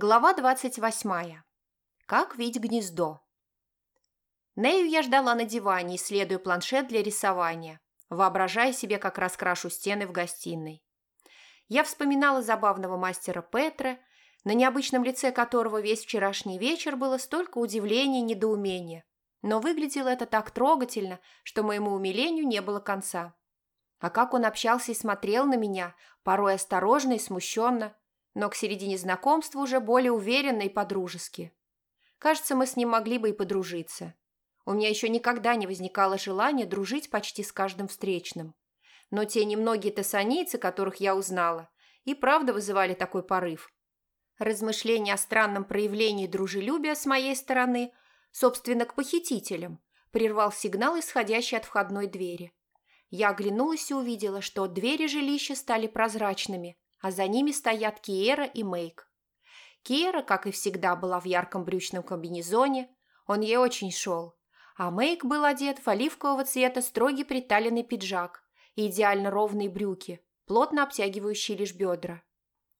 Глава 28. Как видеть гнездо. Нею я ждала на диване, исследуя планшет для рисования, воображая себе, как раскрашу стены в гостиной. Я вспоминала забавного мастера Петра, на необычном лице которого весь вчерашний вечер было столько удивления и недоумения. Но выглядело это так трогательно, что моему умилению не было конца. А как он общался и смотрел на меня, порой осторожно и смущенно, но к середине знакомства уже более уверенно и подружески. Кажется, мы с ним могли бы и подружиться. У меня еще никогда не возникало желания дружить почти с каждым встречным. Но те немногие тессанийцы, которых я узнала, и правда вызывали такой порыв. Размышления о странном проявлении дружелюбия с моей стороны, собственно, к похитителям, прервал сигнал, исходящий от входной двери. Я оглянулась и увидела, что двери жилища стали прозрачными, а за ними стоят Киера и Мейк. Киера, как и всегда, была в ярком брючном комбинезоне, он ей очень шел, а Мейк был одет в оливкового цвета строгий приталенный пиджак и идеально ровные брюки, плотно обтягивающие лишь бедра.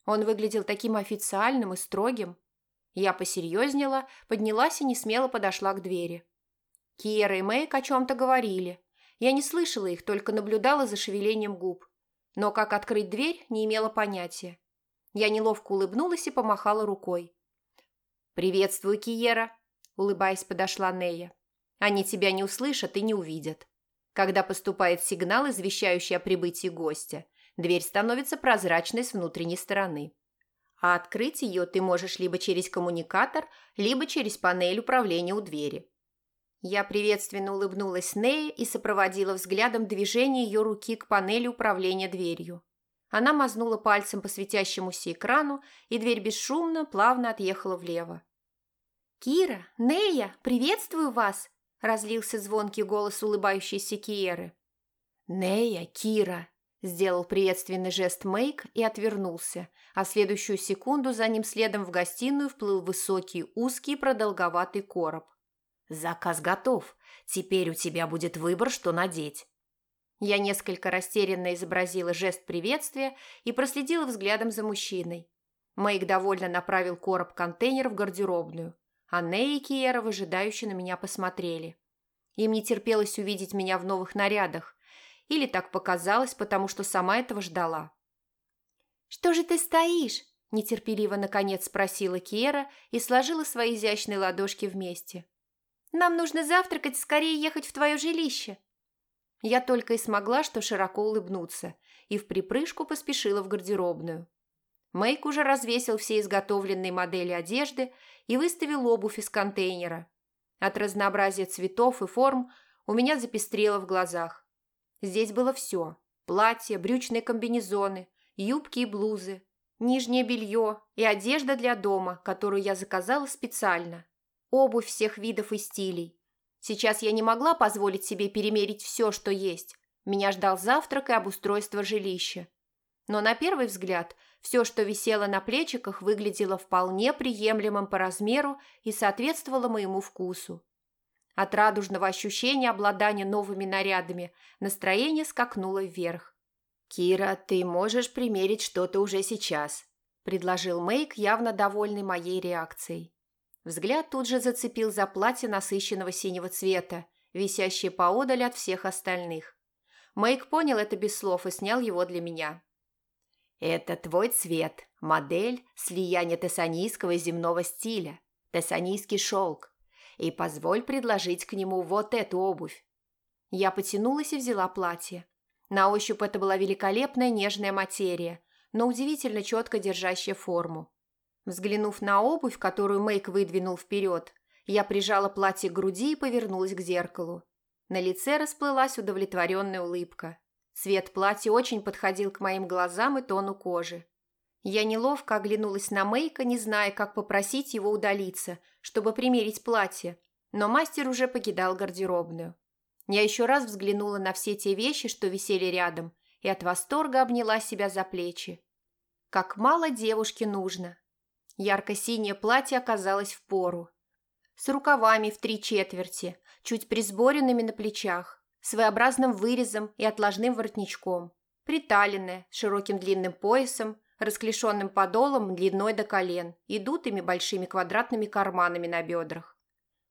Он выглядел таким официальным и строгим. Я посерьезнела, поднялась и несмело подошла к двери. Киера и Мейк о чем-то говорили. Я не слышала их, только наблюдала за шевелением губ но как открыть дверь, не имела понятия. Я неловко улыбнулась и помахала рукой. «Приветствую, Киера», – улыбаясь, подошла Нея. «Они тебя не услышат и не увидят. Когда поступает сигнал, извещающий о прибытии гостя, дверь становится прозрачной с внутренней стороны. А открыть ее ты можешь либо через коммуникатор, либо через панель управления у двери. Я приветственно улыбнулась Нее и сопроводила взглядом движение ее руки к панели управления дверью. Она мазнула пальцем по светящемуся экрану, и дверь бесшумно, плавно отъехала влево. «Кира, Нея, приветствую вас!» – разлился звонкий голос улыбающейся Киеры. «Нея, Кира!» – сделал приветственный жест Мейк и отвернулся, а следующую секунду за ним следом в гостиную вплыл высокий, узкий, продолговатый короб. «Заказ готов. Теперь у тебя будет выбор, что надеть». Я несколько растерянно изобразила жест приветствия и проследила взглядом за мужчиной. Мэйк довольно направил короб-контейнер в гардеробную, а Нэй и Киера выжидающе на меня посмотрели. Им не терпелось увидеть меня в новых нарядах, или так показалось, потому что сама этого ждала. «Что же ты стоишь?» – нетерпеливо наконец спросила Киера и сложила свои изящные ладошки вместе. Нам нужно завтракать, скорее ехать в твое жилище». Я только и смогла, что широко улыбнуться, и в припрыжку поспешила в гардеробную. Мэйк уже развесил все изготовленные модели одежды и выставил обувь из контейнера. От разнообразия цветов и форм у меня запестрело в глазах. Здесь было все – платья, брючные комбинезоны, юбки и блузы, нижнее белье и одежда для дома, которую я заказала специально обувь всех видов и стилей. Сейчас я не могла позволить себе перемерить все, что есть. Меня ждал завтрак и обустройство жилища. Но на первый взгляд все, что висело на плечиках, выглядело вполне приемлемым по размеру и соответствовало моему вкусу. От радужного ощущения обладания новыми нарядами настроение скакнуло вверх. «Кира, ты можешь примерить что-то уже сейчас», – предложил Мэйк, явно довольный моей реакцией. Взгляд тут же зацепил за платье насыщенного синего цвета, висящее поодаль от всех остальных. Мэйк понял это без слов и снял его для меня. «Это твой цвет, модель слияния тессанийского и земного стиля, тессанийский шелк. И позволь предложить к нему вот эту обувь». Я потянулась и взяла платье. На ощупь это была великолепная нежная материя, но удивительно четко держащая форму. Взглянув на обувь, которую Мэйк выдвинул вперед, я прижала платье к груди и повернулась к зеркалу. На лице расплылась удовлетворенная улыбка. Цвет платья очень подходил к моим глазам и тону кожи. Я неловко оглянулась на Мэйка, не зная, как попросить его удалиться, чтобы примерить платье, но мастер уже покидал гардеробную. Я еще раз взглянула на все те вещи, что висели рядом, и от восторга обняла себя за плечи. Как мало девушке нужно, Ярко-синее платье оказалось в пору. С рукавами в три четверти, чуть присборенными на плечах, своеобразным вырезом и отложным воротничком. Приталенное, с широким длинным поясом, расклешенным подолом длиной до колен и дутыми большими квадратными карманами на бедрах.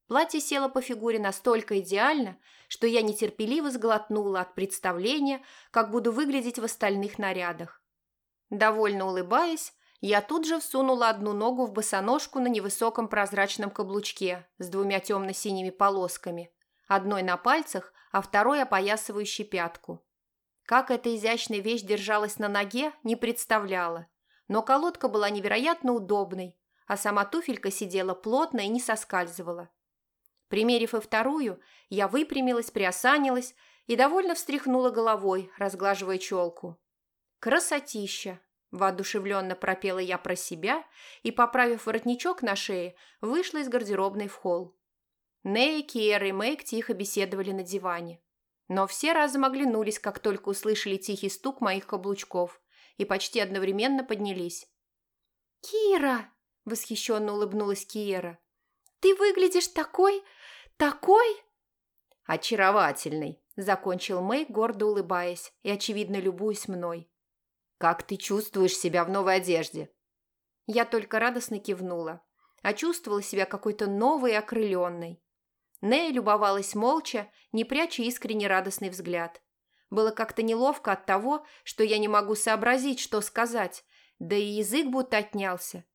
Платье село по фигуре настолько идеально, что я нетерпеливо сглотнула от представления, как буду выглядеть в остальных нарядах. Довольно улыбаясь, я тут же всунула одну ногу в босоножку на невысоком прозрачном каблучке с двумя темно-синими полосками, одной на пальцах, а второй опоясывающей пятку. Как эта изящная вещь держалась на ноге, не представляла, но колодка была невероятно удобной, а сама туфелька сидела плотно и не соскальзывала. Примерив и вторую, я выпрямилась, приосанилась и довольно встряхнула головой, разглаживая челку. «Красотища!» – воодушевленно пропела я про себя и, поправив воротничок на шее, вышла из гардеробной в холл. Нэй, Киера и Мэйк тихо беседовали на диване. Но все разом оглянулись, как только услышали тихий стук моих каблучков, и почти одновременно поднялись. «Кира!» – восхищенно улыбнулась Киера. «Ты выглядишь такой такой?» «Очаровательный», – закончил Мэй, гордо улыбаясь и, очевидно, любуясь мной. «Как ты чувствуешь себя в новой одежде?» Я только радостно кивнула, а чувствовала себя какой-то новой и окрыленной. Нея любовалась молча, не пряча искренне радостный взгляд. Было как-то неловко от того, что я не могу сообразить, что сказать, да и язык будто отнялся.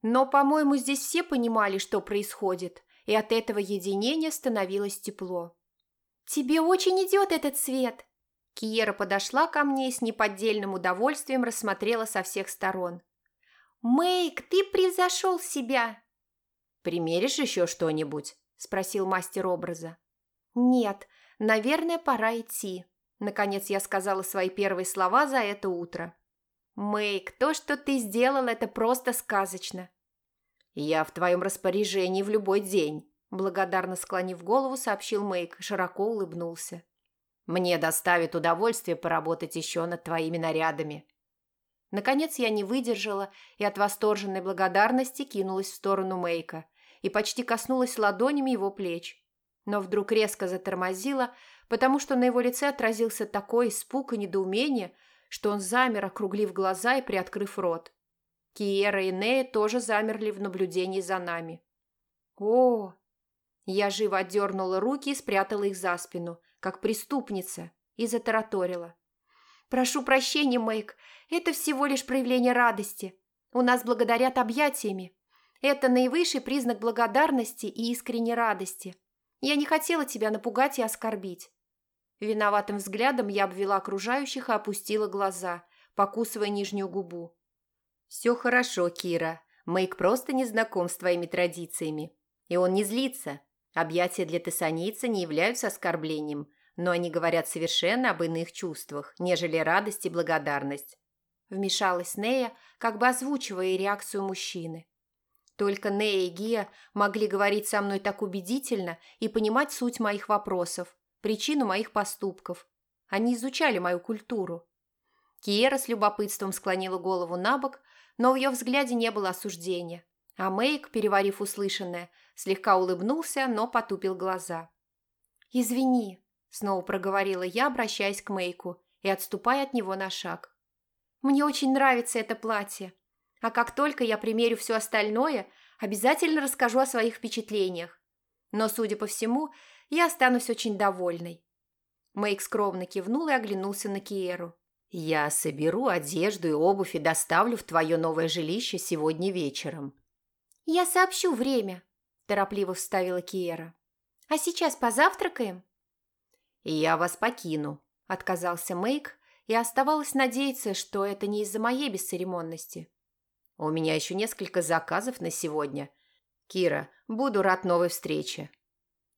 Но, по-моему, здесь все понимали, что происходит, и от этого единения становилось тепло. «Тебе очень идет этот цвет!» Киера подошла ко мне и с неподдельным удовольствием рассмотрела со всех сторон. «Мэйк, ты превзошел себя!» «Примеришь еще что-нибудь?» – спросил мастер образа. «Нет, наверное, пора идти», – наконец я сказала свои первые слова за это утро. «Мэйк, то, что ты сделал, это просто сказочно. «Я в твоем распоряжении в любой день», – благодарно склонив голову, сообщил Мэйк широко улыбнулся. «Мне доставит удовольствие поработать еще над твоими нарядами». Наконец я не выдержала и от восторженной благодарности кинулась в сторону Мэйка и почти коснулась ладонями его плеч. Но вдруг резко затормозила, потому что на его лице отразился такой испуг и недоумение, что он замер, округлив глаза и приоткрыв рот. Киера и Нея тоже замерли в наблюдении за нами. «О!» Я живо отдернула руки и спрятала их за спину, как преступница, и затараторила. «Прошу прощения, Мэйк, это всего лишь проявление радости. У нас благодарят объятиями. Это наивысший признак благодарности и искренней радости. Я не хотела тебя напугать и оскорбить». Виноватым взглядом я обвела окружающих и опустила глаза, покусывая нижнюю губу. «Все хорошо, Кира. Мэйк просто не знаком с твоими традициями. И он не злится. Объятия для тессанийца не являются оскорблением, но они говорят совершенно об иных чувствах, нежели радость и благодарность». Вмешалась Нея, как бы озвучивая реакцию мужчины. Только Нея и Гия могли говорить со мной так убедительно и понимать суть моих вопросов, причину моих поступков. Они изучали мою культуру. Киера с любопытством склонила голову на бок, но в ее взгляде не было осуждения. А Мэйк, переварив услышанное, слегка улыбнулся, но потупил глаза. «Извини», – снова проговорила я, обращаясь к Мэйку и отступая от него на шаг. «Мне очень нравится это платье, а как только я примерю все остальное, обязательно расскажу о своих впечатлениях. Но, судя по всему, я останусь очень довольной». Мэйк скромно кивнул и оглянулся на Киеру. «Я соберу одежду и обувь и доставлю в твое новое жилище сегодня вечером». «Я сообщу время», – торопливо вставила Киера. «А сейчас позавтракаем?» «Я вас покину», – отказался Мэйк, и оставалось надеяться, что это не из-за моей бесцеремонности. «У меня еще несколько заказов на сегодня. Кира, буду рад новой встрече».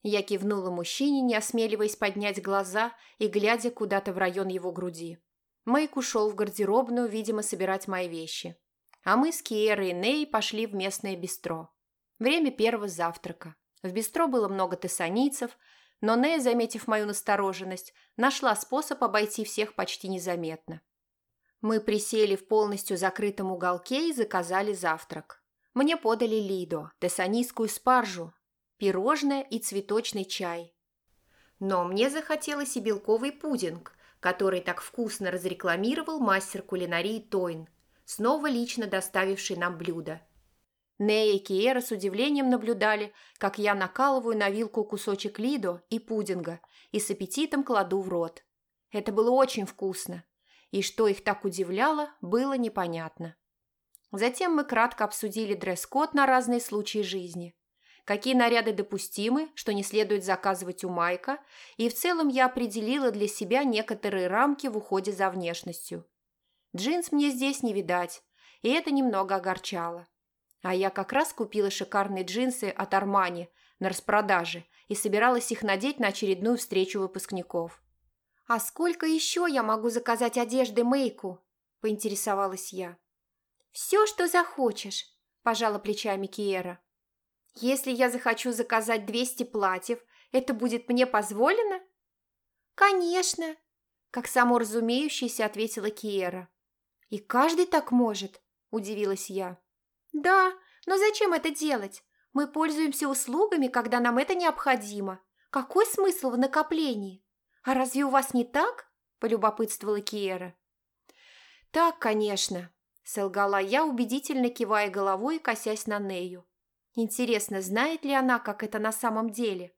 Я кивнула мужчине, не осмеливаясь поднять глаза и глядя куда-то в район его груди. Мэйк ушел в гардеробную, видимо, собирать мои вещи. А мы с Киерой и Ней пошли в местное бистро. Время первого завтрака. В бистро было много тессанийцев, но Нея, заметив мою настороженность, нашла способ обойти всех почти незаметно. Мы присели в полностью закрытом уголке и заказали завтрак. Мне подали лидо, тессанийскую спаржу, пирожное и цветочный чай. Но мне захотелось и белковый пудинг, который так вкусно разрекламировал мастер кулинарии Тойн. Снова лично доставивший нам блюдо. Нея и Киера с удивлением наблюдали, как я накалываю на вилку кусочек лидо и пудинга и с аппетитом кладу в рот. Это было очень вкусно, и что их так удивляло, было непонятно. Затем мы кратко обсудили дресс-код на разные случаи жизни. Какие наряды допустимы, что не следует заказывать у Майка, и в целом я определила для себя некоторые рамки в уходе за внешностью. Джинс мне здесь не видать, и это немного огорчало. А я как раз купила шикарные джинсы от Армани на распродаже и собиралась их надеть на очередную встречу выпускников. «А сколько еще я могу заказать одежды Мэйку?» – поинтересовалась я. «Все, что захочешь», – пожала плечами Киера. «Если я захочу заказать 200 платьев, это будет мне позволено?» «Конечно», – как само разумеющееся ответила Киера. «И каждый так может», – удивилась я. «Да, но зачем это делать? Мы пользуемся услугами, когда нам это необходимо. Какой смысл в накоплении? А разве у вас не так?» – полюбопытствовала Киера. «Так, конечно», – солгала я, убедительно кивая головой и косясь на Нею. «Интересно, знает ли она, как это на самом деле?»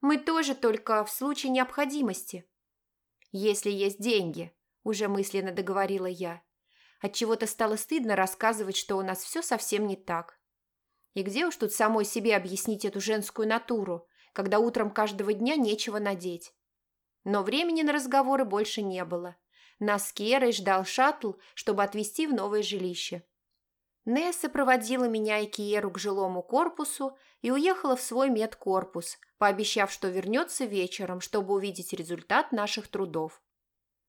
«Мы тоже только в случае необходимости». «Если есть деньги», – уже мысленно договорила я. Отчего-то стало стыдно рассказывать, что у нас все совсем не так. И где уж тут самой себе объяснить эту женскую натуру, когда утром каждого дня нечего надеть? Но времени на разговоры больше не было. Нас с Керой ждал шаттл, чтобы отвезти в новое жилище. Несса проводила меня и Киеру к жилому корпусу и уехала в свой медкорпус, пообещав, что вернется вечером, чтобы увидеть результат наших трудов.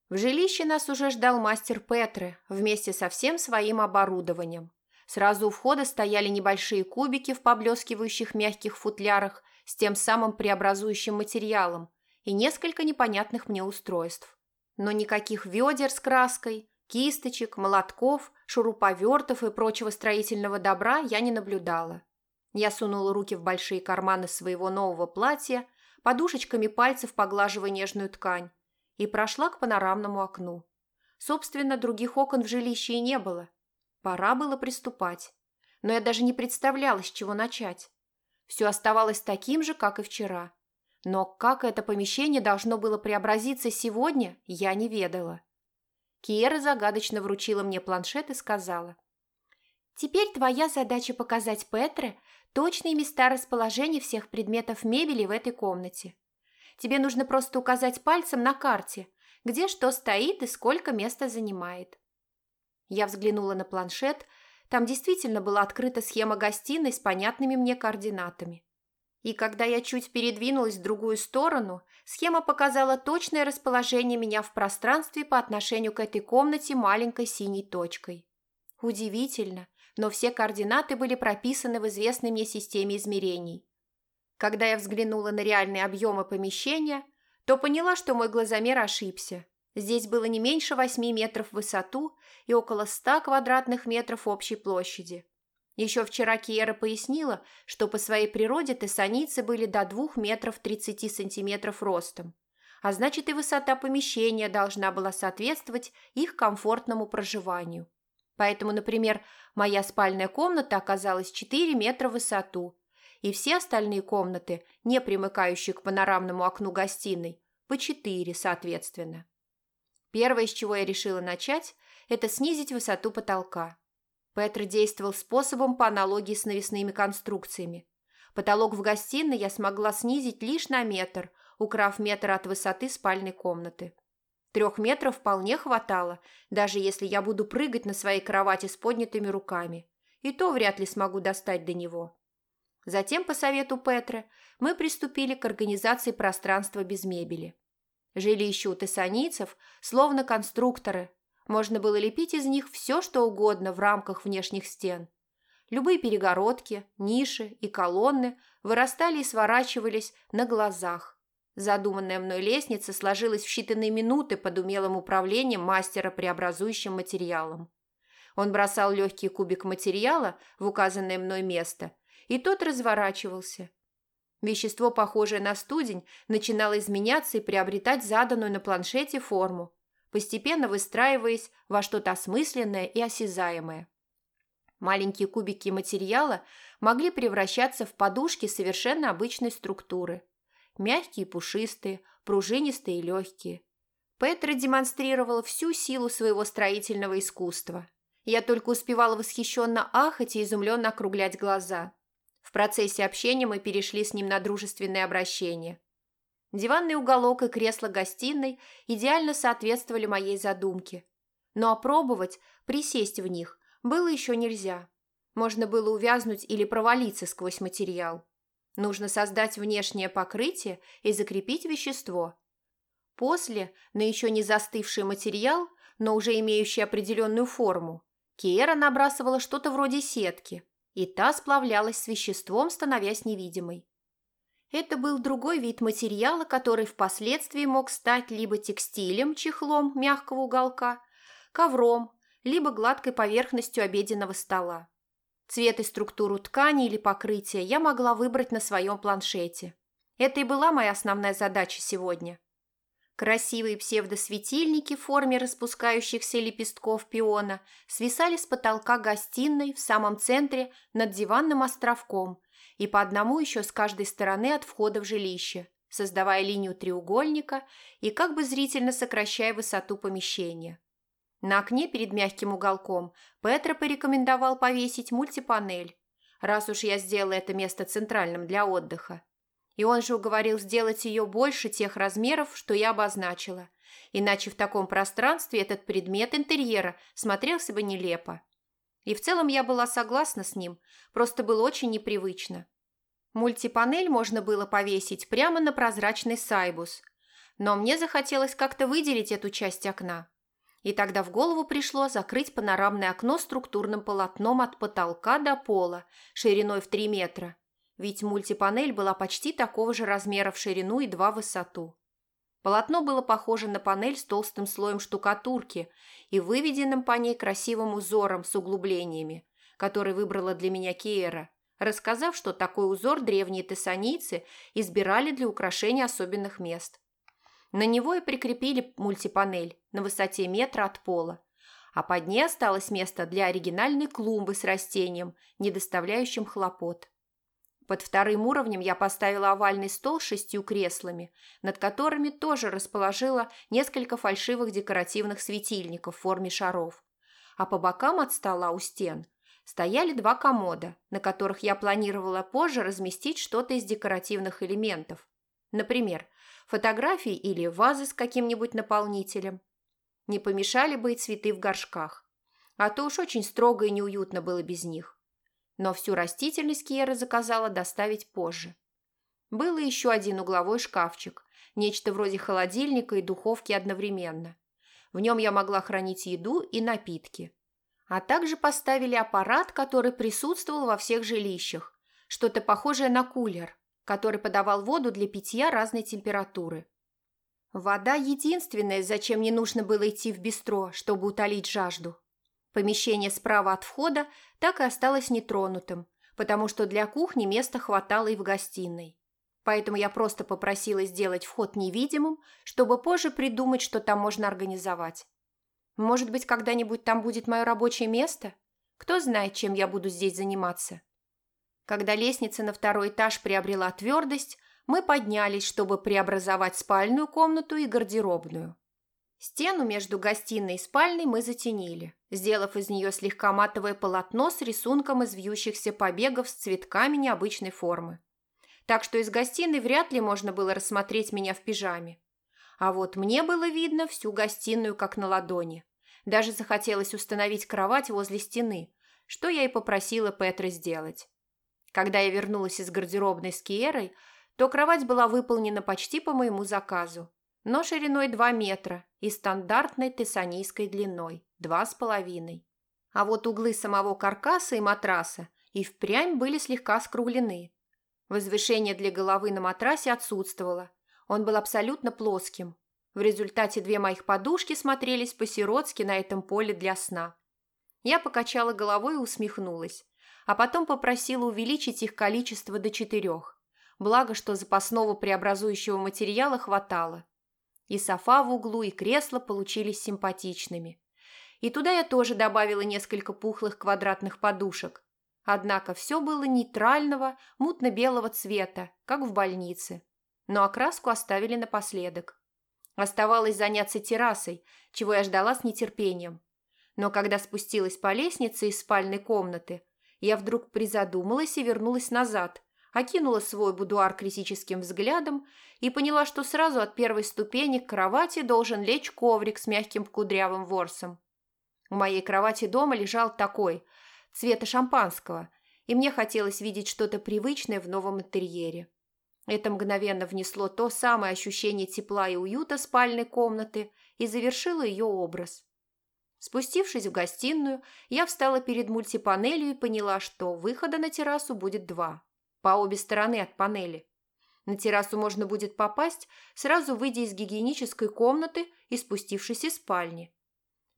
В жилище нас уже ждал мастер Петре вместе со всем своим оборудованием. Сразу у входа стояли небольшие кубики в поблескивающих мягких футлярах с тем самым преобразующим материалом и несколько непонятных мне устройств. Но никаких ведер с краской, кисточек, молотков, шуруповертов и прочего строительного добра я не наблюдала. Я сунула руки в большие карманы своего нового платья, подушечками пальцев поглаживая нежную ткань, и прошла к панорамному окну. Собственно, других окон в жилище и не было. Пора было приступать. Но я даже не представляла, с чего начать. Все оставалось таким же, как и вчера. Но как это помещение должно было преобразиться сегодня, я не ведала. Киера загадочно вручила мне планшет и сказала. «Теперь твоя задача показать Петре точные места расположения всех предметов мебели в этой комнате. Тебе нужно просто указать пальцем на карте, где что стоит и сколько места занимает. Я взглянула на планшет. Там действительно была открыта схема гостиной с понятными мне координатами. И когда я чуть передвинулась в другую сторону, схема показала точное расположение меня в пространстве по отношению к этой комнате маленькой синей точкой. Удивительно, но все координаты были прописаны в известной мне системе измерений. Когда я взглянула на реальные объемы помещения, то поняла, что мой глазомер ошибся. Здесь было не меньше восьми метров в высоту и около ста квадратных метров общей площади. Еще вчера Киера пояснила, что по своей природе тессаницы были до двух метров тридцати сантиметров ростом, а значит и высота помещения должна была соответствовать их комфортному проживанию. Поэтому, например, моя спальная комната оказалась 4 метра в высоту и все остальные комнаты, не примыкающие к панорамному окну гостиной, по четыре, соответственно. Первое, с чего я решила начать, это снизить высоту потолка. Петр действовал способом по аналогии с навесными конструкциями. Потолок в гостиной я смогла снизить лишь на метр, украв метр от высоты спальной комнаты. Трех метров вполне хватало, даже если я буду прыгать на своей кровати с поднятыми руками. И то вряд ли смогу достать до него. Затем, по совету Петра, мы приступили к организации пространства без мебели. Жилища у тессанийцев словно конструкторы. Можно было лепить из них все, что угодно в рамках внешних стен. Любые перегородки, ниши и колонны вырастали и сворачивались на глазах. Задуманная мной лестница сложилась в считанные минуты под умелым управлением мастера преобразующим материалом. Он бросал легкий кубик материала в указанное мной место и тот разворачивался. Вещество, похожее на студень, начинало изменяться и приобретать заданную на планшете форму. постепенно выстраиваясь во что-то осмысленное и осязаемое. Маленькие кубики материала могли превращаться в подушки совершенно обычной структуры. Мягкие пушистые, пружинистые и легкие. Петра демонстрировала всю силу своего строительного искусства. Я только успевала восхищенно ахать и изумленно округлять глаза. В процессе общения мы перешли с ним на дружественное обращение. Диванный уголок и кресло гостиной идеально соответствовали моей задумке. Но опробовать, присесть в них, было еще нельзя. Можно было увязнуть или провалиться сквозь материал. Нужно создать внешнее покрытие и закрепить вещество. После, на еще не застывший материал, но уже имеющий определенную форму, Киера набрасывала что-то вроде сетки, и та сплавлялась с веществом, становясь невидимой. Это был другой вид материала, который впоследствии мог стать либо текстилем, чехлом мягкого уголка, ковром, либо гладкой поверхностью обеденного стола. Цвет и структуру ткани или покрытия я могла выбрать на своем планшете. Это и была моя основная задача сегодня. Красивые псевдосветильники в форме распускающихся лепестков пиона свисали с потолка гостиной в самом центре над диванным островком и по одному еще с каждой стороны от входа в жилище, создавая линию треугольника и как бы зрительно сокращая высоту помещения. На окне перед мягким уголком Петра порекомендовал повесить мультипанель, раз уж я сделала это место центральным для отдыха. И он же уговорил сделать ее больше тех размеров, что я обозначила, иначе в таком пространстве этот предмет интерьера смотрелся бы нелепо. И в целом я была согласна с ним, просто было очень непривычно. Мультипанель можно было повесить прямо на прозрачный сайбус, но мне захотелось как-то выделить эту часть окна. И тогда в голову пришло закрыть панорамное окно структурным полотном от потолка до пола, шириной в 3 метра. Ведь мультипанель была почти такого же размера в ширину и 2 в высоту. Полотно было похоже на панель с толстым слоем штукатурки и выведенным по ней красивым узором с углублениями, который выбрала для меня Киера, рассказав, что такой узор древние тессанийцы избирали для украшения особенных мест. На него и прикрепили мультипанель на высоте метра от пола, а под ней осталось место для оригинальной клумбы с растением, не доставляющим хлопот. Под вторым уровнем я поставила овальный стол с шестью креслами, над которыми тоже расположила несколько фальшивых декоративных светильников в форме шаров. А по бокам от стола у стен стояли два комода, на которых я планировала позже разместить что-то из декоративных элементов. Например, фотографии или вазы с каким-нибудь наполнителем. Не помешали бы и цветы в горшках. А то уж очень строго и неуютно было без них. Но всю растительность Кьера заказала доставить позже. Был еще один угловой шкафчик, нечто вроде холодильника и духовки одновременно. В нем я могла хранить еду и напитки. А также поставили аппарат, который присутствовал во всех жилищах, что-то похожее на кулер, который подавал воду для питья разной температуры. Вода – единственное, зачем не нужно было идти в бистро, чтобы утолить жажду. Помещение справа от входа так и осталось нетронутым, потому что для кухни места хватало и в гостиной. Поэтому я просто попросила сделать вход невидимым, чтобы позже придумать, что там можно организовать. Может быть, когда-нибудь там будет мое рабочее место? Кто знает, чем я буду здесь заниматься. Когда лестница на второй этаж приобрела твердость, мы поднялись, чтобы преобразовать спальную комнату и гардеробную. Стену между гостиной и спальной мы затенили, сделав из нее слегка матовое полотно с рисунком из вьющихся побегов с цветками необычной формы. Так что из гостиной вряд ли можно было рассмотреть меня в пижаме. А вот мне было видно всю гостиную как на ладони. Даже захотелось установить кровать возле стены, что я и попросила Петра сделать. Когда я вернулась из гардеробной с Киерой, то кровать была выполнена почти по моему заказу, но шириной 2 метра и стандартной тессанийской длиной – 2,5. А вот углы самого каркаса и матраса и впрямь были слегка скруглены. Возвышение для головы на матрасе отсутствовало. Он был абсолютно плоским. В результате две моих подушки смотрелись по-сиротски на этом поле для сна. Я покачала головой и усмехнулась а потом попросила увеличить их количество до четырех. Благо, что запасного преобразующего материала хватало. И софа в углу, и кресла получились симпатичными. И туда я тоже добавила несколько пухлых квадратных подушек. Однако все было нейтрального, мутно-белого цвета, как в больнице. Но окраску оставили напоследок. Оставалось заняться террасой, чего я ждала с нетерпением. Но когда спустилась по лестнице из спальной комнаты, я вдруг призадумалась и вернулась назад, окинула свой будуар критическим взглядом и поняла, что сразу от первой ступени к кровати должен лечь коврик с мягким кудрявым ворсом. У моей кровати дома лежал такой, цвета шампанского, и мне хотелось видеть что-то привычное в новом интерьере. Это мгновенно внесло то самое ощущение тепла и уюта спальной комнаты и завершило ее образ. Спустившись в гостиную, я встала перед мультипанелью и поняла, что выхода на террасу будет два, по обе стороны от панели. На террасу можно будет попасть, сразу выйдя из гигиенической комнаты и спустившись из спальни.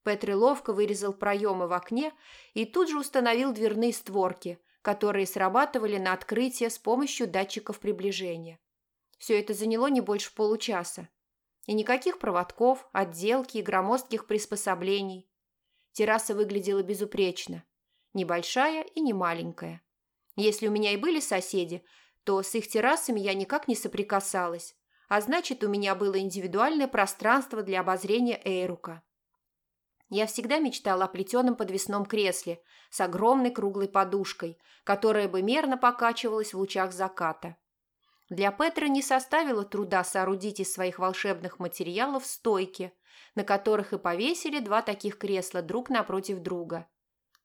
Петри ловко вырезал проемы в окне и тут же установил дверные створки, которые срабатывали на открытие с помощью датчиков приближения. Все это заняло не больше получаса. И никаких проводков, отделки и громоздких приспособлений. Терраса выглядела безупречно. Небольшая и не маленькая. Если у меня и были соседи, то с их террасами я никак не соприкасалась, а значит, у меня было индивидуальное пространство для обозрения Эйрука. Я всегда мечтала о плетеном подвесном кресле с огромной круглой подушкой, которая бы мерно покачивалась в лучах заката. Для Петра не составило труда соорудить из своих волшебных материалов стойки, на которых и повесили два таких кресла друг напротив друга.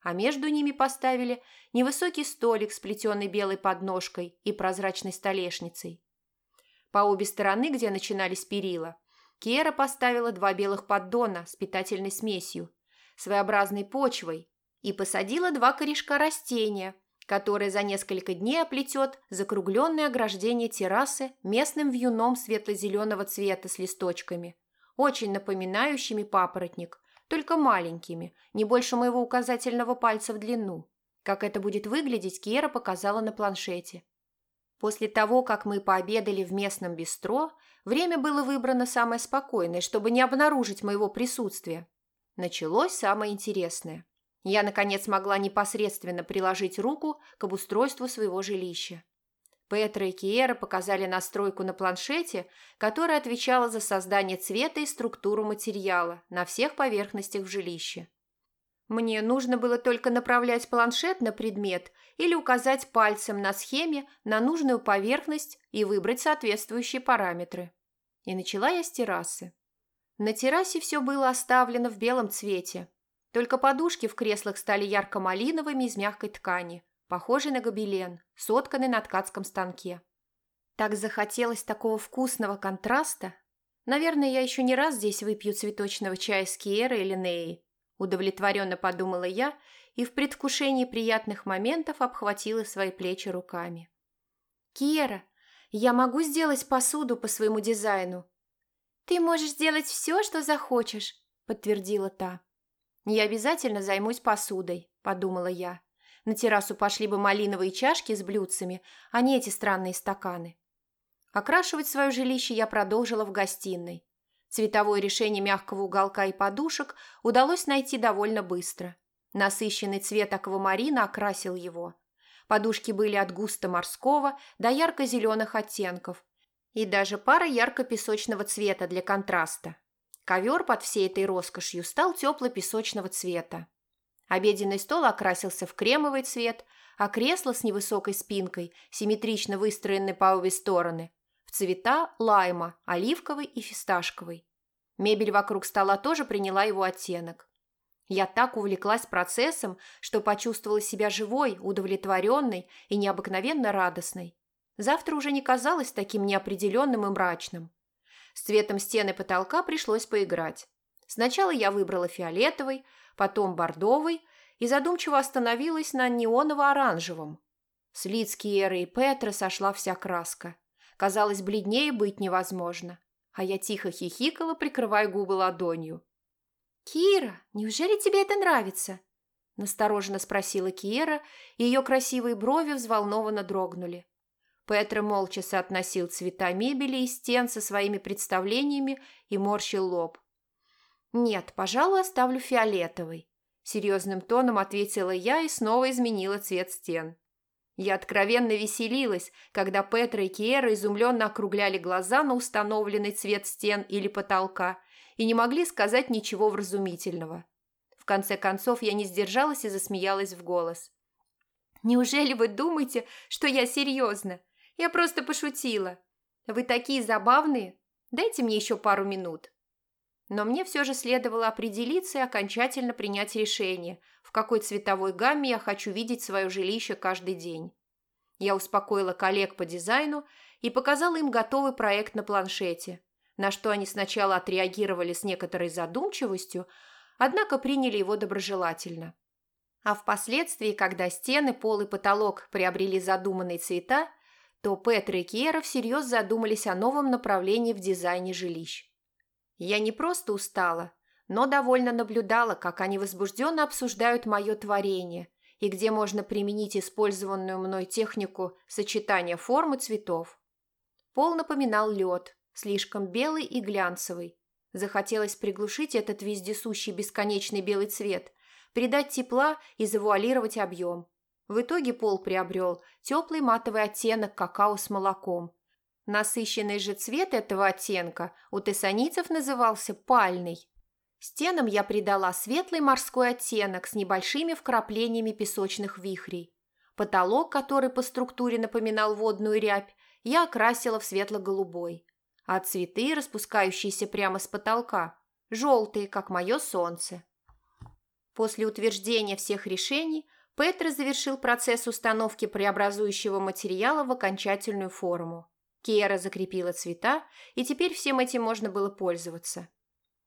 А между ними поставили невысокий столик с плетеной белой подножкой и прозрачной столешницей. По обе стороны, где начинались перила, Кера поставила два белых поддона с питательной смесью, своеобразной почвой, и посадила два корешка растения, которые за несколько дней оплетет закругленное ограждение террасы местным вьюном светло-зеленого цвета с листочками – очень напоминающими папоротник, только маленькими, не больше моего указательного пальца в длину. Как это будет выглядеть, Кера показала на планшете. После того, как мы пообедали в местном бистро, время было выбрано самое спокойное, чтобы не обнаружить моего присутствия. Началось самое интересное. Я, наконец, могла непосредственно приложить руку к обустройству своего жилища. Петра и Киера показали настройку на планшете, которая отвечала за создание цвета и структуру материала на всех поверхностях в жилище. Мне нужно было только направлять планшет на предмет или указать пальцем на схеме на нужную поверхность и выбрать соответствующие параметры. И начала я с террасы. На террасе все было оставлено в белом цвете, только подушки в креслах стали ярко-малиновыми из мягкой ткани – похожий на гобелен, сотканный на ткацком станке. Так захотелось такого вкусного контраста. Наверное, я еще не раз здесь выпью цветочного чая с Киерой или Неей. Удовлетворенно подумала я и в предвкушении приятных моментов обхватила свои плечи руками. «Киера, я могу сделать посуду по своему дизайну?» «Ты можешь сделать все, что захочешь», – подтвердила та. «Я обязательно займусь посудой», – подумала я. На террасу пошли бы малиновые чашки с блюдцами, а не эти странные стаканы. Окрашивать свое жилище я продолжила в гостиной. Цветовое решение мягкого уголка и подушек удалось найти довольно быстро. Насыщенный цвет аквамарина окрасил его. Подушки были от густо морского до ярко-зеленых оттенков. И даже пара ярко-песочного цвета для контраста. Ковер под всей этой роскошью стал тепло-песочного цвета. Обеденный стол окрасился в кремовый цвет, а кресло с невысокой спинкой, симметрично выстроены по обе стороны, в цвета лайма, оливковый и фисташковый. Мебель вокруг стола тоже приняла его оттенок. Я так увлеклась процессом, что почувствовала себя живой, удовлетворенной и необыкновенно радостной. Завтра уже не казалось таким неопределенным и мрачным. С цветом стены потолка пришлось поиграть. Сначала я выбрала фиолетовый, потом бордовый и задумчиво остановилась на неоново-оранжевом. С лиц Киеры и Петра сошла вся краска. Казалось, бледнее быть невозможно. А я тихо хихикала, прикрывая губы ладонью. «Кира, неужели тебе это нравится?» Настороженно спросила Киера, и ее красивые брови взволнованно дрогнули. Петра молча соотносил цвета мебели и стен со своими представлениями и морщил лоб. «Нет, пожалуй, оставлю фиолетовый», – серьезным тоном ответила я и снова изменила цвет стен. Я откровенно веселилась, когда Петра и Киера изумленно округляли глаза на установленный цвет стен или потолка и не могли сказать ничего вразумительного. В конце концов я не сдержалась и засмеялась в голос. «Неужели вы думаете, что я серьезно? Я просто пошутила. Вы такие забавные. Дайте мне еще пару минут». Но мне все же следовало определиться и окончательно принять решение, в какой цветовой гамме я хочу видеть свое жилище каждый день. Я успокоила коллег по дизайну и показала им готовый проект на планшете, на что они сначала отреагировали с некоторой задумчивостью, однако приняли его доброжелательно. А впоследствии, когда стены, пол и потолок приобрели задуманные цвета, то Петра и Кьера всерьез задумались о новом направлении в дизайне жилищ. Я не просто устала, но довольно наблюдала, как они возбужденно обсуждают мое творение и где можно применить использованную мной технику сочетания форм и цветов. Пол напоминал лед, слишком белый и глянцевый. Захотелось приглушить этот вездесущий бесконечный белый цвет, придать тепла и завуалировать объем. В итоге пол приобрел теплый матовый оттенок какао с молоком, Насыщенный же цвет этого оттенка у тессаницев назывался пальный. Стенам я придала светлый морской оттенок с небольшими вкраплениями песочных вихрей. Потолок, который по структуре напоминал водную рябь, я окрасила в светло-голубой. А цветы, распускающиеся прямо с потолка, желтые, как мое солнце. После утверждения всех решений Петра завершил процесс установки преобразующего материала в окончательную форму. Кера закрепила цвета, и теперь всем этим можно было пользоваться.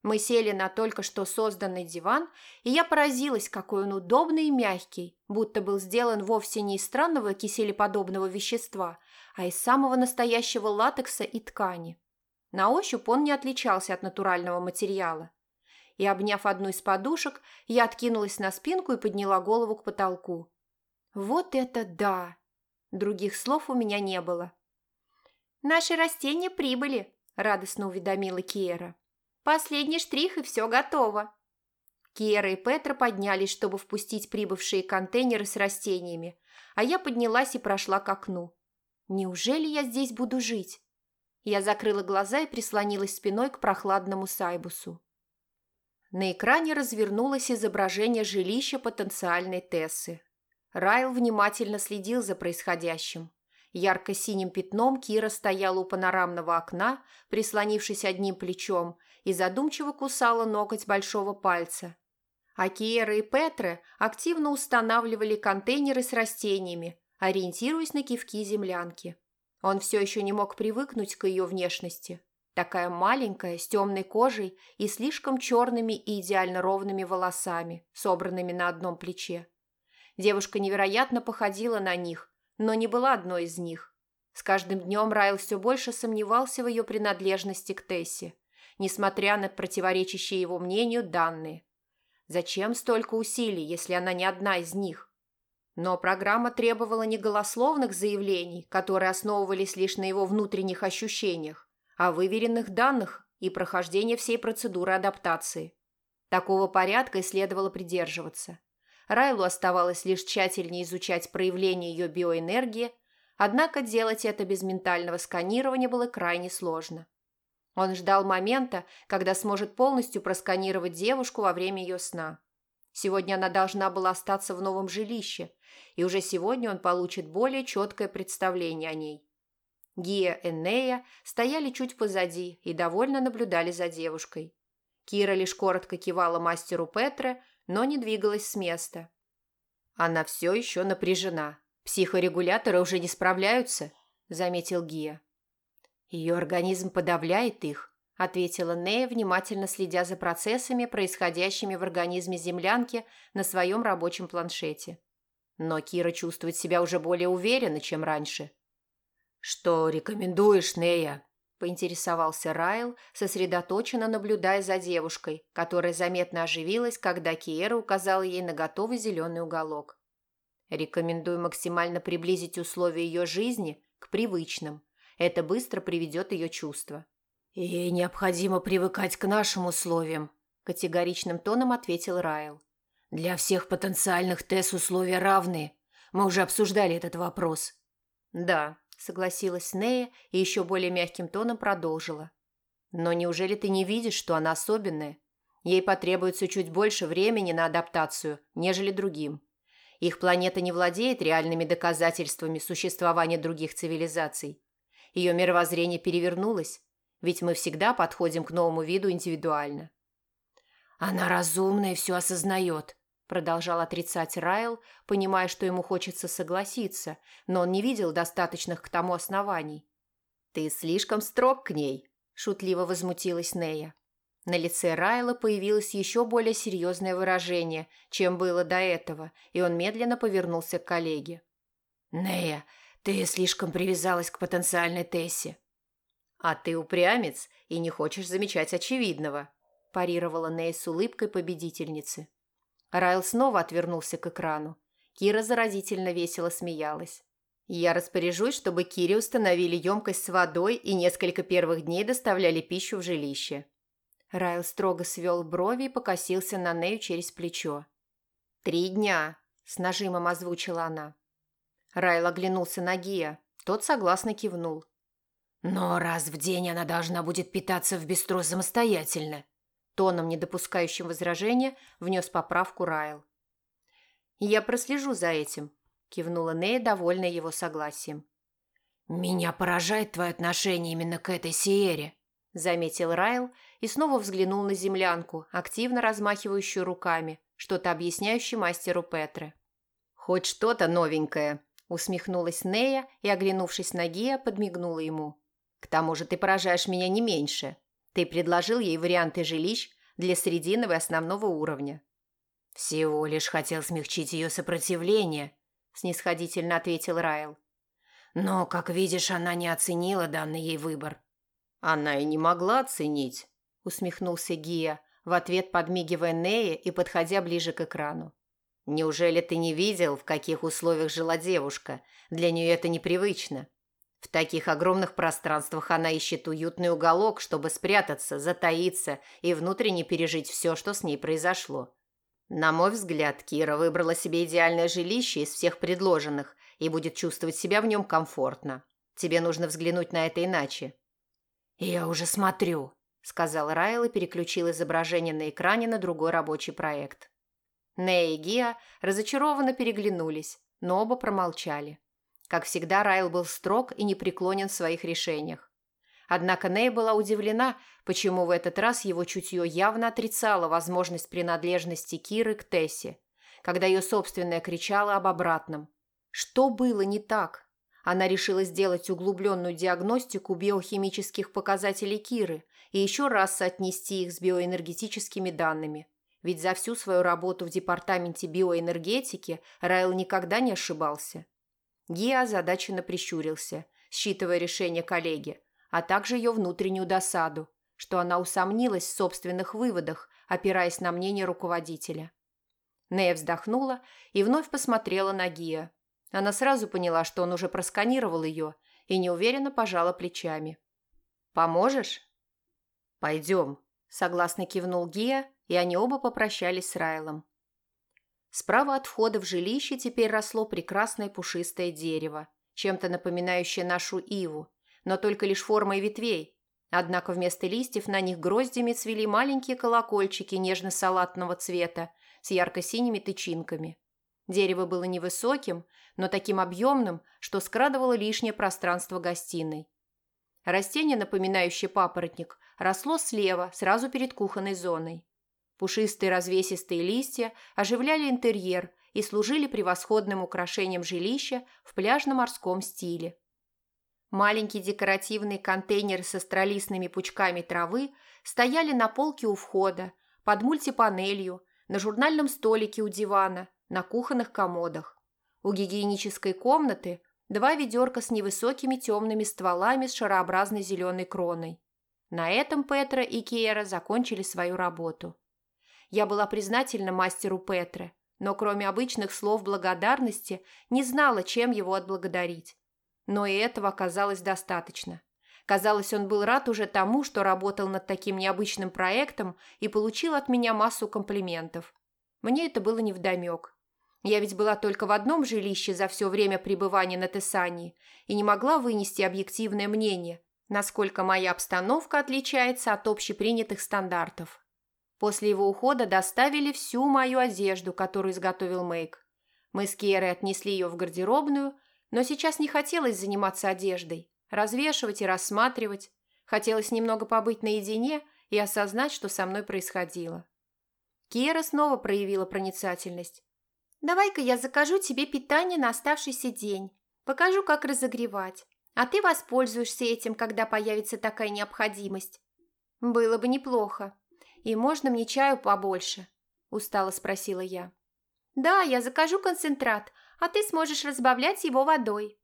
Мы сели на только что созданный диван, и я поразилась, какой он удобный и мягкий, будто был сделан вовсе не из странного киселеподобного вещества, а из самого настоящего латекса и ткани. На ощупь он не отличался от натурального материала. И, обняв одну из подушек, я откинулась на спинку и подняла голову к потолку. «Вот это да!» Других слов у меня не было. «Наши растения прибыли», – радостно уведомила Киера. «Последний штрих, и все готово». Киера и Петра поднялись, чтобы впустить прибывшие контейнеры с растениями, а я поднялась и прошла к окну. «Неужели я здесь буду жить?» Я закрыла глаза и прислонилась спиной к прохладному сайбусу. На экране развернулось изображение жилища потенциальной Тессы. Райл внимательно следил за происходящим. Ярко-синим пятном Кира стояла у панорамного окна, прислонившись одним плечом, и задумчиво кусала ноготь большого пальца. А Киера и Петре активно устанавливали контейнеры с растениями, ориентируясь на кивки землянки. Он все еще не мог привыкнуть к ее внешности. Такая маленькая, с темной кожей и слишком черными и идеально ровными волосами, собранными на одном плече. Девушка невероятно походила на них, но не была одной из них. С каждым днем Райл все больше сомневался в ее принадлежности к Тессе, несмотря на противоречащие его мнению данные. Зачем столько усилий, если она не одна из них? Но программа требовала не голословных заявлений, которые основывались лишь на его внутренних ощущениях, а выверенных данных и прохождения всей процедуры адаптации. Такого порядка и следовало придерживаться. Райлу оставалось лишь тщательнее изучать проявление ее биоэнергии, однако делать это без ментального сканирования было крайне сложно. Он ждал момента, когда сможет полностью просканировать девушку во время ее сна. Сегодня она должна была остаться в новом жилище, и уже сегодня он получит более четкое представление о ней. Гия и Нея стояли чуть позади и довольно наблюдали за девушкой. Кира лишь коротко кивала мастеру Петре, но не двигалась с места. «Она все еще напряжена. Психорегуляторы уже не справляются», – заметил Гия. «Ее организм подавляет их», – ответила Нея, внимательно следя за процессами, происходящими в организме землянки на своем рабочем планшете. Но Кира чувствует себя уже более уверенно, чем раньше. «Что рекомендуешь, Нея?» Поинтересовался Райл, сосредоточенно наблюдая за девушкой, которая заметно оживилась, когда Киера указала ей на готовый зеленый уголок. «Рекомендую максимально приблизить условия ее жизни к привычным. Это быстро приведет ее чувства. «И необходимо привыкать к нашим условиям», – категоричным тоном ответил Райл. «Для всех потенциальных ТЭС условия равны. Мы уже обсуждали этот вопрос». «Да», – согласилась Нея и еще более мягким тоном продолжила. «Но неужели ты не видишь, что она особенная? Ей потребуется чуть больше времени на адаптацию, нежели другим. Их планета не владеет реальными доказательствами существования других цивилизаций. Ее мировоззрение перевернулось, ведь мы всегда подходим к новому виду индивидуально. «Она разумна и все осознает», – продолжал отрицать Райл, понимая, что ему хочется согласиться, но он не видел достаточных к тому оснований. «Ты слишком строг к ней», – шутливо возмутилась Нея. На лице Райла появилось еще более серьезное выражение, чем было до этого, и он медленно повернулся к коллеге. «Нея, ты слишком привязалась к потенциальной Тессе». «А ты упрямец и не хочешь замечать очевидного», – парировала Нея с улыбкой победительницы. Райл снова отвернулся к экрану. Кира заразительно весело смеялась. «Я распоряжусь, чтобы Кире установили емкость с водой и несколько первых дней доставляли пищу в жилище. Райл строго свел брови и покосился на Нею через плечо. «Три дня», – с нажимом озвучила она. Райл оглянулся на Гия. Тот согласно кивнул. «Но раз в день она должна будет питаться в бистро самостоятельно», тоном, не допускающим возражения, внес поправку Райл. «Я прослежу за этим», – кивнула Нея, довольная его согласием. «Меня поражает твое отношение именно к этой Сиере», – заметил Райл и снова взглянул на землянку, активно размахивающую руками, что-то объясняющий мастеру Петре. «Хоть что-то новенькое», – усмехнулась Нея и, оглянувшись на Гия, подмигнула ему. «К тому же ты поражаешь меня не меньше. Ты предложил ей варианты жилищ для срединного и основного уровня». «Всего лишь хотел смягчить ее сопротивление», – снисходительно ответил Райл. «Но, как видишь, она не оценила данный ей выбор». «Она и не могла оценить», – усмехнулся Гия, в ответ подмигивая Нее и подходя ближе к экрану. «Неужели ты не видел, в каких условиях жила девушка? Для нее это непривычно. В таких огромных пространствах она ищет уютный уголок, чтобы спрятаться, затаиться и внутренне пережить все, что с ней произошло. На мой взгляд, Кира выбрала себе идеальное жилище из всех предложенных и будет чувствовать себя в нем комфортно. Тебе нужно взглянуть на это иначе. «Я уже смотрю», – сказал Райл и переключил изображение на экране на другой рабочий проект. Нея и Гиа разочарованно переглянулись, но оба промолчали. Как всегда, Райл был строг и непреклонен в своих решениях. Однако Нея была удивлена, почему в этот раз его чутье явно отрицало возможность принадлежности Киры к Тессе, когда ее собственное кричало об обратном. Что было не так? Она решила сделать углубленную диагностику биохимических показателей Киры и еще раз соотнести их с биоэнергетическими данными. Ведь за всю свою работу в департаменте биоэнергетики Райл никогда не ошибался. Гия озадаченно прищурился, считывая решение коллеги, а также ее внутреннюю досаду, что она усомнилась в собственных выводах, опираясь на мнение руководителя. Нея вздохнула и вновь посмотрела на Гия, она сразу поняла, что он уже просканировал ее, и неуверенно пожала плечами. «Поможешь?» «Пойдем», – согласно кивнул Гия, и они оба попрощались с Райлом. Справа от входа в жилище теперь росло прекрасное пушистое дерево, чем-то напоминающее нашу иву, но только лишь формой ветвей. Однако вместо листьев на них гроздями цвели маленькие колокольчики нежно-салатного цвета с ярко-синими тычинками. Дерево было невысоким, но таким объемным, что скрадывало лишнее пространство гостиной. Растение, напоминающее папоротник, росло слева, сразу перед кухонной зоной. Пушистые развесистые листья оживляли интерьер и служили превосходным украшением жилища в пляжно-морском стиле. Маленькие декоративные контейнеры с астролистными пучками травы стояли на полке у входа, под мультипанелью, на журнальном столике у дивана – на кухонных комодах. У гигиенической комнаты два ведерка с невысокими темными стволами с шарообразной зеленой кроной. На этом Петра и Киера закончили свою работу. Я была признательна мастеру Петре, но кроме обычных слов благодарности не знала, чем его отблагодарить. Но и этого оказалось достаточно. Казалось, он был рад уже тому, что работал над таким необычным проектом и получил от меня массу комплиментов. Мне это было невдомек. Я ведь была только в одном жилище за все время пребывания на Тесании и не могла вынести объективное мнение, насколько моя обстановка отличается от общепринятых стандартов. После его ухода доставили всю мою одежду, которую изготовил Мэйк. Мы с Киерой отнесли ее в гардеробную, но сейчас не хотелось заниматься одеждой, развешивать и рассматривать. Хотелось немного побыть наедине и осознать, что со мной происходило. Киера снова проявила проницательность. «Давай-ка я закажу тебе питание на оставшийся день. Покажу, как разогревать. А ты воспользуешься этим, когда появится такая необходимость». «Было бы неплохо. И можно мне чаю побольше?» – устало спросила я. «Да, я закажу концентрат, а ты сможешь разбавлять его водой».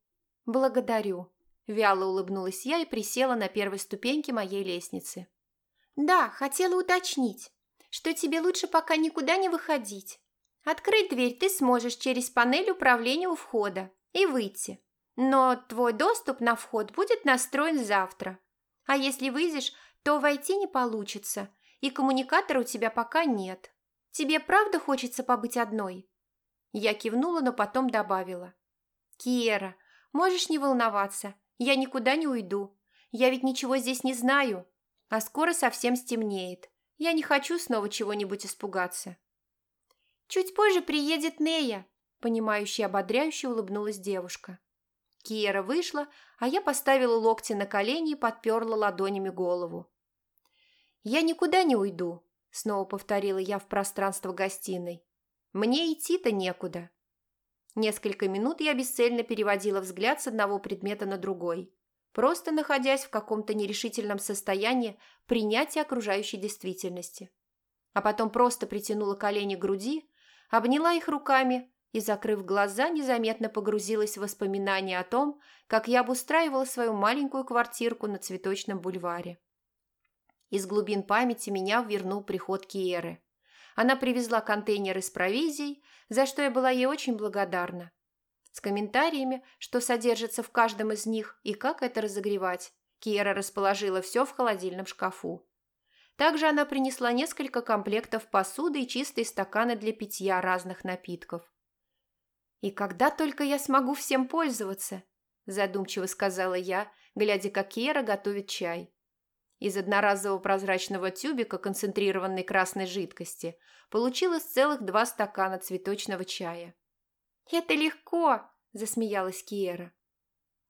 «Благодарю», – вяло улыбнулась я и присела на первой ступеньке моей лестницы. «Да, хотела уточнить, что тебе лучше пока никуда не выходить. Открыть дверь ты сможешь через панель управления у входа и выйти. Но твой доступ на вход будет настроен завтра. А если выйдешь, то войти не получится, и коммуникатора у тебя пока нет. Тебе правда хочется побыть одной?» Я кивнула, но потом добавила. «Киера, можешь не волноваться, я никуда не уйду. Я ведь ничего здесь не знаю, а скоро совсем стемнеет. Я не хочу снова чего-нибудь испугаться». «Чуть позже приедет Нея», – понимающе ободряюще улыбнулась девушка. Киера вышла, а я поставила локти на колени и подперла ладонями голову. «Я никуда не уйду», – снова повторила я в пространство гостиной. «Мне идти-то некуда». Несколько минут я бесцельно переводила взгляд с одного предмета на другой, просто находясь в каком-то нерешительном состоянии принятия окружающей действительности. А потом просто притянула колени к груди, обняла их руками и, закрыв глаза, незаметно погрузилась в воспоминания о том, как я обустраивала свою маленькую квартирку на Цветочном бульваре. Из глубин памяти меня вернул приход Киеры. Она привезла контейнеры с провизией, за что я была ей очень благодарна. С комментариями, что содержится в каждом из них и как это разогревать, Киера расположила все в холодильном шкафу. Также она принесла несколько комплектов посуды и чистые стаканы для питья разных напитков. «И когда только я смогу всем пользоваться?» – задумчиво сказала я, глядя, как Кера готовит чай. Из одноразового прозрачного тюбика концентрированной красной жидкости получилось целых два стакана цветочного чая. «Это легко!» – засмеялась Киера.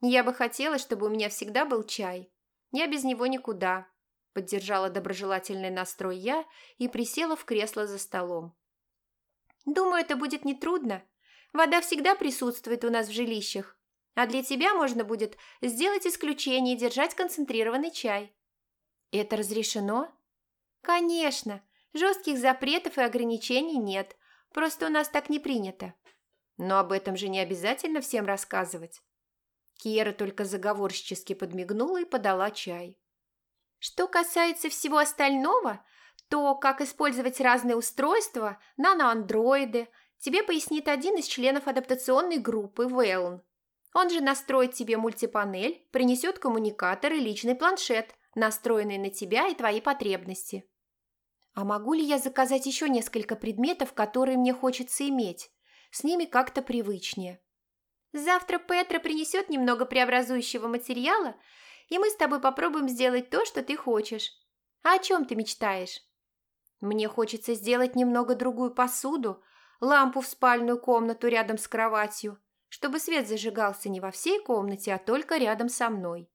«Я бы хотела, чтобы у меня всегда был чай. Я без него никуда», – поддержала доброжелательный настрой я и присела в кресло за столом. «Думаю, это будет нетрудно. Вода всегда присутствует у нас в жилищах, а для тебя можно будет сделать исключение и держать концентрированный чай». «Это разрешено?» «Конечно. Жестких запретов и ограничений нет. Просто у нас так не принято». «Но об этом же не обязательно всем рассказывать». Киера только заговорщически подмигнула и подала чай. «Что касается всего остального, то как использовать разные устройства, наноандроиды – тебе пояснит один из членов адаптационной группы Вэлн. Он же настроит тебе мультипанель, принесет коммуникатор и личный планшет, настроенный на тебя и твои потребности. А могу ли я заказать еще несколько предметов, которые мне хочется иметь? С ними как-то привычнее. Завтра Петра принесет немного преобразующего материала, и мы с тобой попробуем сделать то, что ты хочешь. А о чем ты мечтаешь? Мне хочется сделать немного другую посуду, лампу в спальную комнату рядом с кроватью, чтобы свет зажигался не во всей комнате, а только рядом со мной.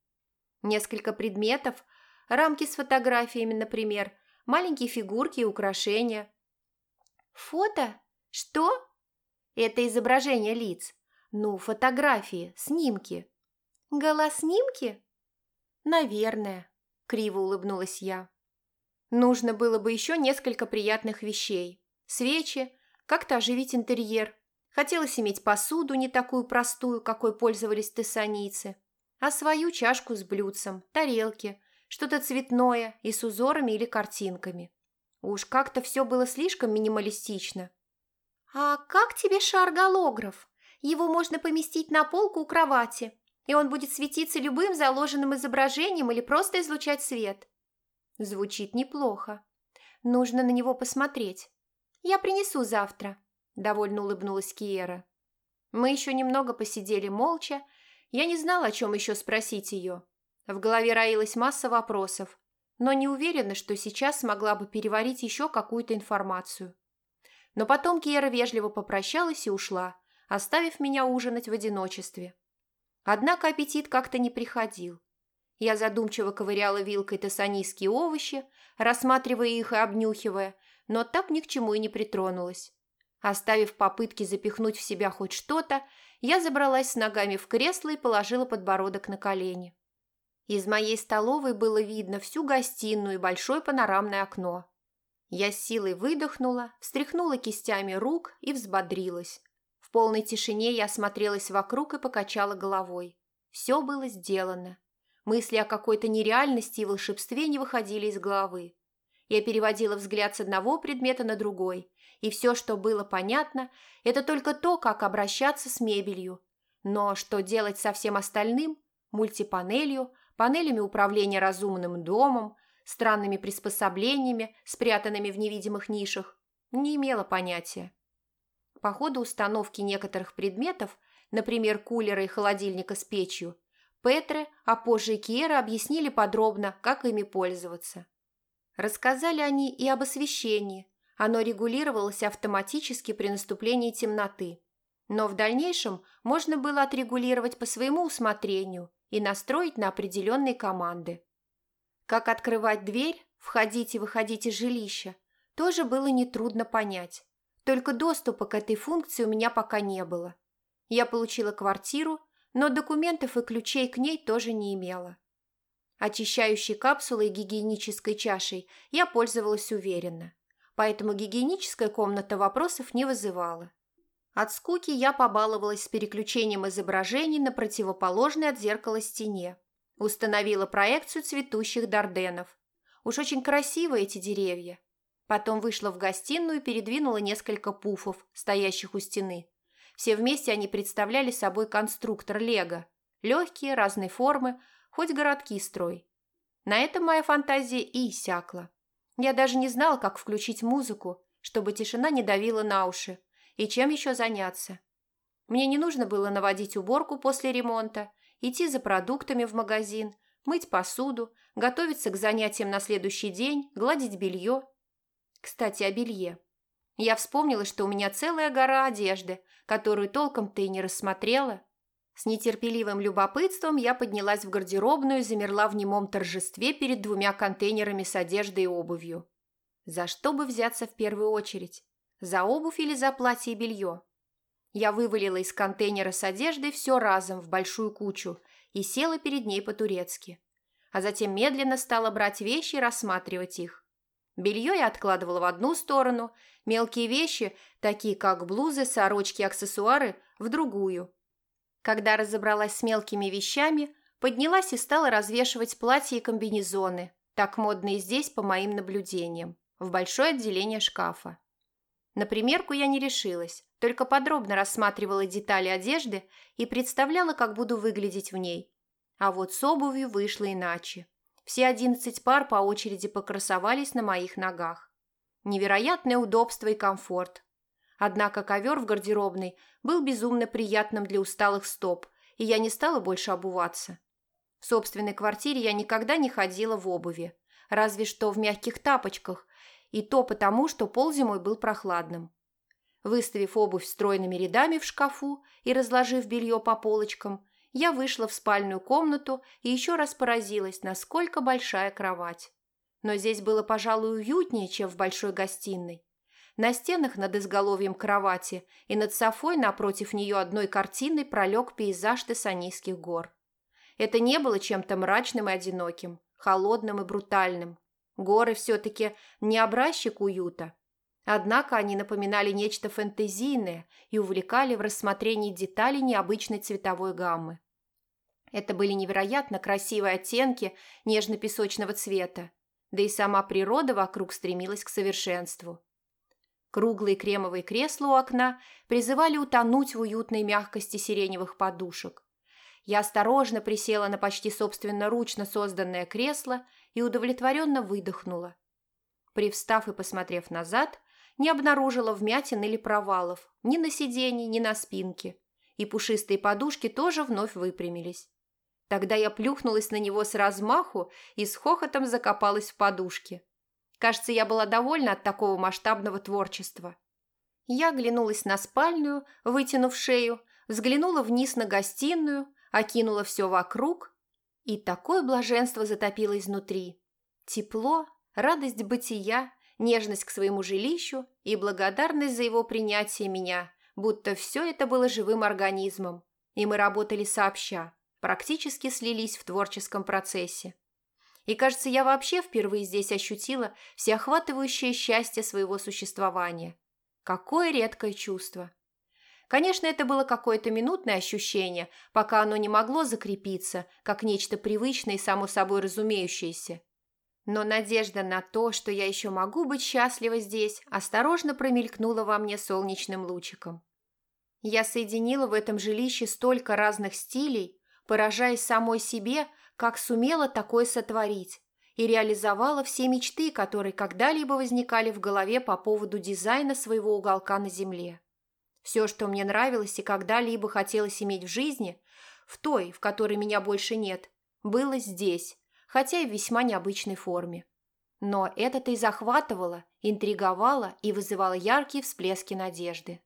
Несколько предметов, рамки с фотографиями, например, маленькие фигурки и украшения. Фото? Что? Это изображение лиц. Ну, фотографии, снимки. Голоснимки? Наверное, криво улыбнулась я. Нужно было бы еще несколько приятных вещей. Свечи, как-то оживить интерьер. Хотелось иметь посуду не такую простую, какой пользовались тессанийцы, а свою чашку с блюдцем, тарелки, что-то цветное и с узорами или картинками. Уж как-то все было слишком минималистично. «А как тебе шар-голограф? Его можно поместить на полку у кровати. И он будет светиться любым заложенным изображением или просто излучать свет. Звучит неплохо. Нужно на него посмотреть. Я принесу завтра, довольно улыбнулась Киера. Мы еще немного посидели молча. Я не знала, о чем еще спросить ее. В голове роилась масса вопросов, но не уверена, что сейчас смогла бы переварить еще какую-то информацию. Но потом Киера вежливо попрощалась и ушла, оставив меня ужинать в одиночестве. Однако аппетит как-то не приходил. Я задумчиво ковыряла вилкой тессанийские овощи, рассматривая их и обнюхивая, но так ни к чему и не притронулась. Оставив попытки запихнуть в себя хоть что-то, я забралась с ногами в кресло и положила подбородок на колени. Из моей столовой было видно всю гостиную и большое панорамное окно. Я с силой выдохнула, встряхнула кистями рук и взбодрилась. В полной тишине я осмотрелась вокруг и покачала головой. Все было сделано. Мысли о какой-то нереальности и волшебстве не выходили из головы. Я переводила взгляд с одного предмета на другой, и все, что было понятно, это только то, как обращаться с мебелью. Но что делать со всем остальным – мультипанелью, панелями управления разумным домом, странными приспособлениями, спрятанными в невидимых нишах – не имела понятия. По ходу установки некоторых предметов, например, кулера и холодильника с печью, Петре, а позже и Киера объяснили подробно, как ими пользоваться. Рассказали они и об освещении. Оно регулировалось автоматически при наступлении темноты. Но в дальнейшем можно было отрегулировать по своему усмотрению и настроить на определенные команды. Как открывать дверь, входить и выходить из жилища, тоже было нетрудно понять. Только доступа к этой функции у меня пока не было. Я получила квартиру, но документов и ключей к ней тоже не имела. Очищающей капсулой и гигиенической чашей я пользовалась уверенно, поэтому гигиеническая комната вопросов не вызывала. От скуки я побаловалась с переключением изображений на противоположной от зеркала стене. Установила проекцию цветущих дарденов. Уж очень красивые эти деревья. Потом вышла в гостиную и передвинула несколько пуфов, стоящих у стены. Все вместе они представляли собой конструктор Лего. Легкие, разной формы, хоть городки строй. На этом моя фантазия и иссякла. Я даже не знала, как включить музыку, чтобы тишина не давила на уши, и чем еще заняться. Мне не нужно было наводить уборку после ремонта, идти за продуктами в магазин, мыть посуду, готовиться к занятиям на следующий день, гладить белье. Кстати, о белье. Я вспомнила, что у меня целая гора одежды, которую толком-то и не рассмотрела. С нетерпеливым любопытством я поднялась в гардеробную и замерла в немом торжестве перед двумя контейнерами с одеждой и обувью. За что бы взяться в первую очередь? За обувь или за платье и белье? Я вывалила из контейнера с одеждой все разом в большую кучу и села перед ней по-турецки. А затем медленно стала брать вещи и рассматривать их. Белье я откладывала в одну сторону, мелкие вещи, такие как блузы, сорочки, аксессуары, в другую – когда разобралась с мелкими вещами, поднялась и стала развешивать платья и комбинезоны, так модные здесь по моим наблюдениям, в большое отделение шкафа. На примерку я не решилась, только подробно рассматривала детали одежды и представляла, как буду выглядеть в ней. А вот с обувью вышло иначе. Все одиннадцать пар по очереди покрасовались на моих ногах. Невероятное удобство и комфорт, Однако ковер в гардеробной был безумно приятным для усталых стоп, и я не стала больше обуваться. В собственной квартире я никогда не ходила в обуви, разве что в мягких тапочках, и то потому, что пол зимой был прохладным. Выставив обувь стройными рядами в шкафу и разложив белье по полочкам, я вышла в спальную комнату и еще раз поразилась, насколько большая кровать. Но здесь было, пожалуй, уютнее, чем в большой гостиной. На стенах над изголовьем кровати и над софой напротив нее одной картиной пролег пейзаж Тессанийских гор. Это не было чем-то мрачным и одиноким, холодным и брутальным. Горы все-таки не образчик уюта. Однако они напоминали нечто фэнтезийное и увлекали в рассмотрении деталей необычной цветовой гаммы. Это были невероятно красивые оттенки нежно-песочного цвета, да и сама природа вокруг стремилась к совершенству. Круглые кремовые кресла у окна призывали утонуть в уютной мягкости сиреневых подушек. Я осторожно присела на почти собственноручно созданное кресло и удовлетворенно выдохнула. Привстав и посмотрев назад, не обнаружила вмятин или провалов ни на сиденье, ни на спинке, и пушистые подушки тоже вновь выпрямились. Тогда я плюхнулась на него с размаху и с хохотом закопалась в подушке. Кажется, я была довольна от такого масштабного творчества. Я оглянулась на спальню, вытянув шею, взглянула вниз на гостиную, окинула все вокруг, и такое блаженство затопило изнутри. Тепло, радость бытия, нежность к своему жилищу и благодарность за его принятие меня, будто все это было живым организмом, и мы работали сообща, практически слились в творческом процессе. И, кажется, я вообще впервые здесь ощутила всеохватывающее счастье своего существования. Какое редкое чувство! Конечно, это было какое-то минутное ощущение, пока оно не могло закрепиться, как нечто привычное и само собой разумеющееся. Но надежда на то, что я еще могу быть счастлива здесь, осторожно промелькнула во мне солнечным лучиком. Я соединила в этом жилище столько разных стилей, поражаясь самой себе, как сумела такое сотворить, и реализовала все мечты, которые когда-либо возникали в голове по поводу дизайна своего уголка на земле. Все, что мне нравилось и когда-либо хотелось иметь в жизни, в той, в которой меня больше нет, было здесь, хотя и в весьма необычной форме. Но это-то и захватывало, интриговало и вызывало яркие всплески надежды.